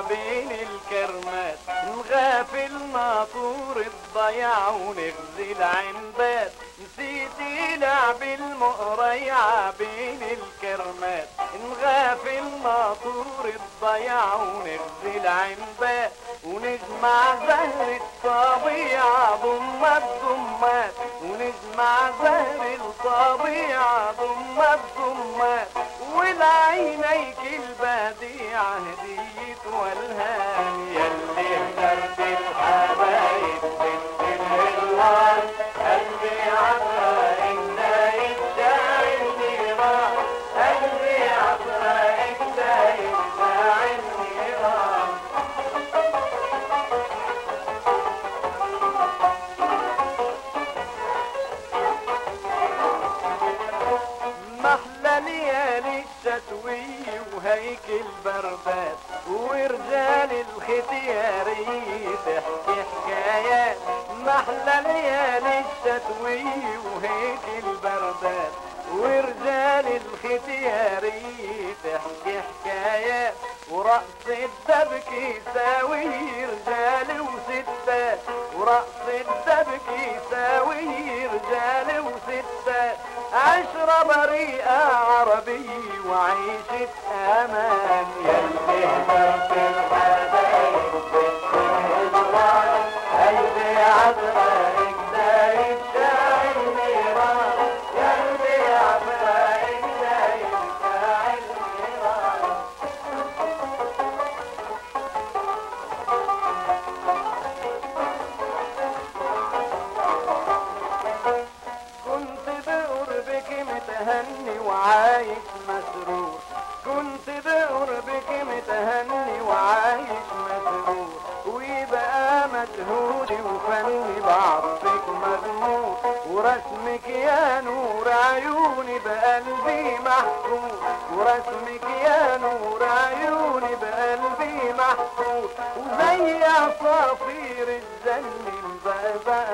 بين الكرمات نغافل ناطور الضياع ونغزي العنبات نسيتي لعب المقريع بين الكرمات نغافل ناطور الضياع ونغزي العنبات ونجمع زهر الطبيعة ضم الضمات ونجمع زهر الطبيعة ضم الضمات ولعينيك البديعة هدية والهام ليالي الشتوي وهيك البردات ورجال الختياري تحكي حكايات محلى ليالي الشتوي وهيك البردات ورجال الختياري تحكي حكايات ورقص الدبك يساوي رجال وستات ورقص الدبك يساوي رجال وستات عشرة بريئة عربي وعيشة أمان يلي هدرت متهني وعايش مسرور. كنت بقربك متهني وعايش مسرور. ويبقى مجهودي وفني بعطفك مغمور. ورسمك يا نور عيوني بقلبي محفوظ. ورسمك يا نور عيوني بقلبي محفوظ. وزي عصافير الجن البقبق